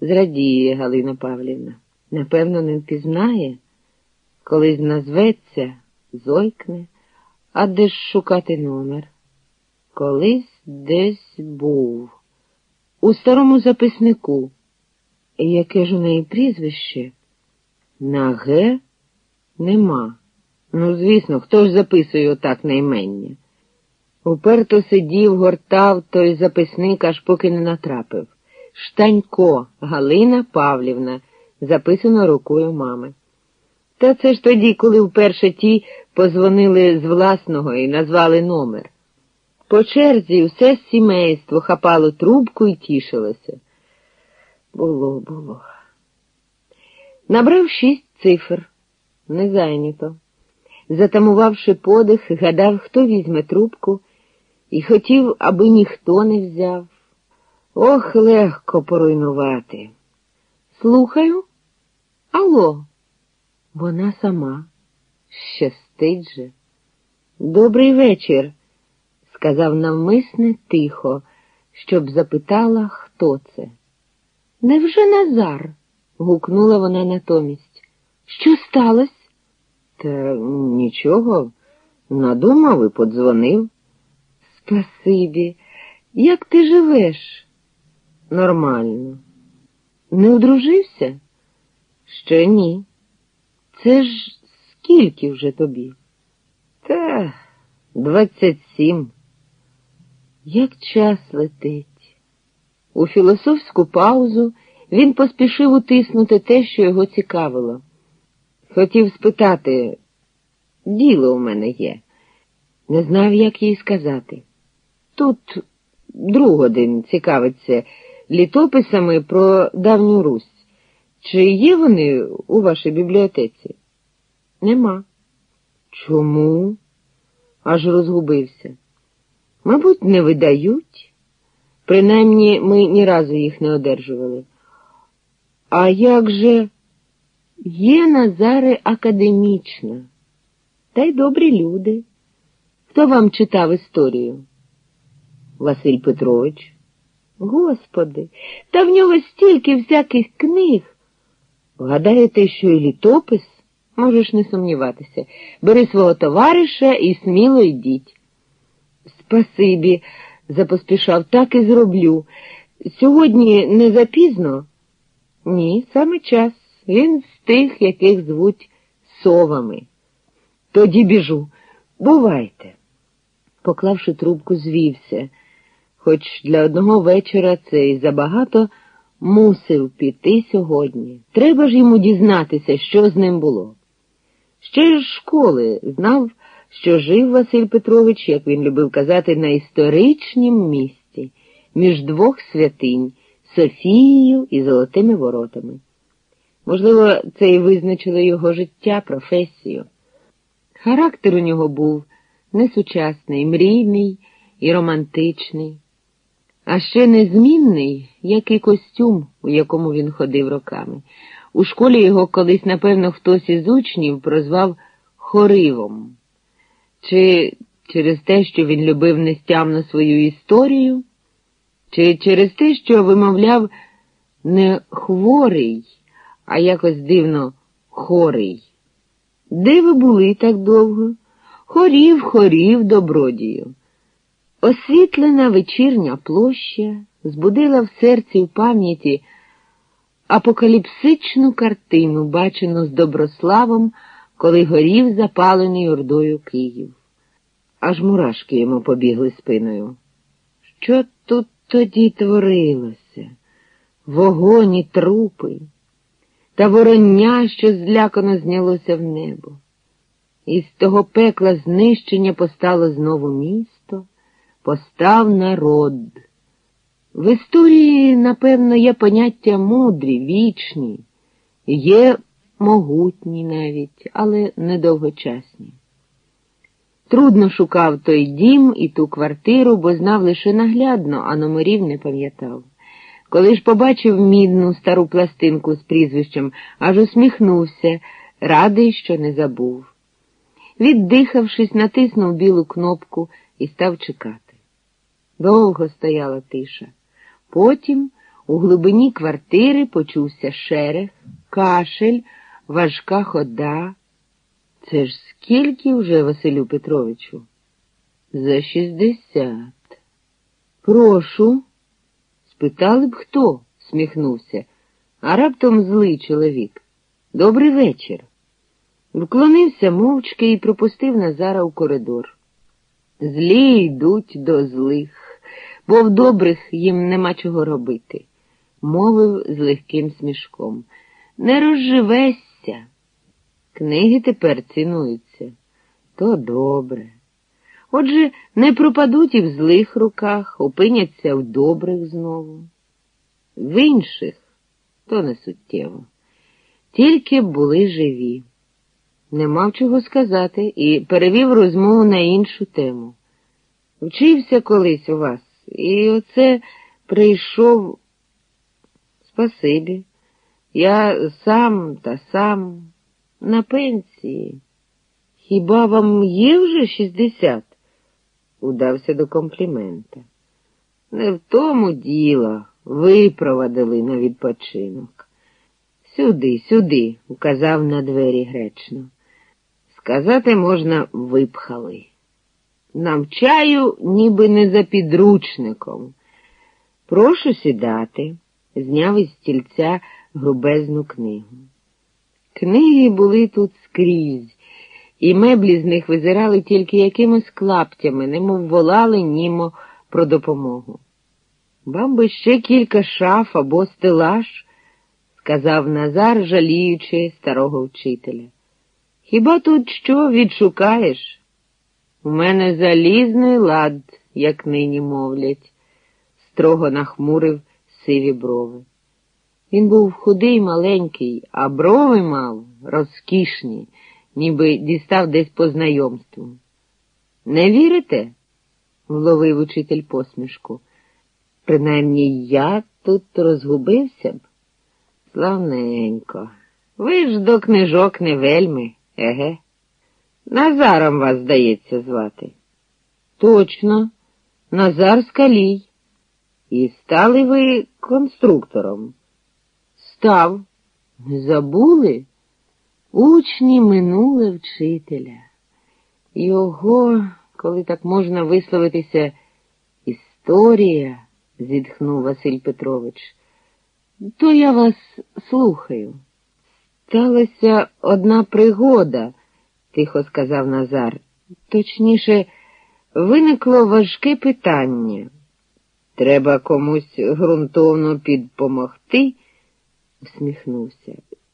Зрадіє Галина Павлівна. Напевно, не впізнає, колись назветься, зойкне, а де ж шукати номер? Колись десь був. У старому записнику. Яке ж у неї прізвище? На Г нема. Ну, звісно, хто ж записує отак наймення? Уперто сидів, гортав той записник, аж поки не натрапив. Штанько Галина Павлівна, записано рукою мами. Та це ж тоді, коли вперше ті позвонили з власного і назвали номер. По черзі все сімейство хапало трубку і тішилося. Було, було. Набрав шість цифр. Не зайнято. Затамувавши подих, гадав, хто візьме трубку, і хотів, аби ніхто не взяв. Ох, легко поруйнувати. Слухаю. Алло, вона сама. Щастить же. Добрий вечір, сказав навмисне тихо, щоб запитала, хто це. Невже Назар? гукнула вона натомість. Що сталося? Та нічого, надумав і подзвонив. Спасибі, як ти живеш? Нормально. Не одружився? Ще ні. Це ж скільки вже тобі? Та двадцять сім. Як час летить. У філософську паузу він поспішив утиснути те, що його цікавило. Хотів спитати, діло у мене є. Не знав, як їй сказати. Тут друг один цікавиться літописами про давню Русь. Чи є вони у вашій бібліотеці? Нема. Чому? Аж розгубився. Мабуть, не видають. Принаймні ми ні разу їх не одержували. А як же є Назари академічна, та й добрі люди. Хто вам читав історію? Василь Петрович. Господи, та в нього стільки всяких книг. Гадаєте, що і літопис? Можеш не сумніватися. Бери свого товариша і сміло йдіть. Спасибі, запоспішав, так і зроблю. Сьогодні не запізно? Ні, саме час. Він з тих, яких звуть совами. Тоді біжу. Бувайте. Поклавши трубку, звівся, хоч для одного вечора це і забагато мусив піти сьогодні. Треба ж йому дізнатися, що з ним було. Ще ж школи знав, що жив Василь Петрович, як він любив казати, на історичнім місці, між двох святинь Софією і Золотими воротами. Можливо, це і визначило його життя, професію. Характер у нього був несучасний, мрійний і романтичний, а ще незмінний, як і костюм, у якому він ходив роками. У школі його колись, напевно, хтось із учнів прозвав Хоривом, чи через те, що він любив нестямно свою історію, чи через те, що вимовляв не хворий, а якось дивно хорий. Де ви були так довго? Хорів, хорів, добродію. Освітлена вечірня площа збудила в серці в пам'яті апокаліпсичну картину, бачену з доброславом, коли горів запалений ордою Київ. Аж мурашки йому побігли спиною. Що тут тоді творилося? Вогонь і трупи, та вороння, що злякано знялося в небо. І з того пекла знищення постало знову місто, постав народ. В історії, напевно, є поняття мудрі, вічні, є могутні навіть, але недовгочасні. Трудно шукав той дім і ту квартиру, бо знав лише наглядно, а номерів не пам'ятав. Коли ж побачив мідну стару пластинку з прізвищем, аж усміхнувся, радий, що не забув. Віддихавшись, натиснув білу кнопку і став чекати. Довго стояла тиша. Потім У глибині квартири почувся шерех, кашель, важка хода. Це ж скільки вже, Василю Петровичу? За шістдесят. Прошу. Спитали б хто? сміхнувся, а раптом злий чоловік. Добрий вечір. Вклонився мовчки і пропустив Назара у коридор. Злі йдуть до злих, бо в добрих їм нема чого робити, мовив з легким смішком. Не розживешся. Книги тепер цінуються. То добре. Отже, не пропадуть і в злих руках, опиняться в добрих знову. В інших то не суттєво. Тільки були живі. Не мав чого сказати і перевів розмову на іншу тему. Вчився колись у вас, і оце прийшов спасибі. Я сам та сам на пенсії. Хіба вам є вже шістдесят? Удався до комплімента. Не в тому діло випровадили на відпочинок. Сюди, сюди, указав на двері гречно. Сказати можна, випхали. Навчаю, ніби не за підручником. Прошу сідати, зняв із стільця грубезну книгу. Книги були тут скрізь, і меблі з них визирали тільки якимось клаптями, немов волали німо про допомогу. Вам би ще кілька шаф або стелаж, сказав Назар, жаліючи старого вчителя. Хіба тут що відшукаєш? У мене залізний лад, як нині мовлять, строго нахмурив сиві брови. Він був худий, маленький, а брови мав розкішні, ніби дістав десь по знайомству. Не вірите? вловив учитель посмішку. Принаймні я тут розгубився б. Славненько. Ви ж до книжок не вельми, еге? Назаром вас, здається, звати. Точно, Назар Скалій. І стали ви конструктором. Став. Забули? Учні минуле вчителя. Його, коли так можна висловитися, історія, зітхнув Василь Петрович. То я вас слухаю. Сталася одна пригода, тихо сказав Назар. Точніше, виникло важке питання. Треба комусь ґрунтовно підпомогти, всміхнувся.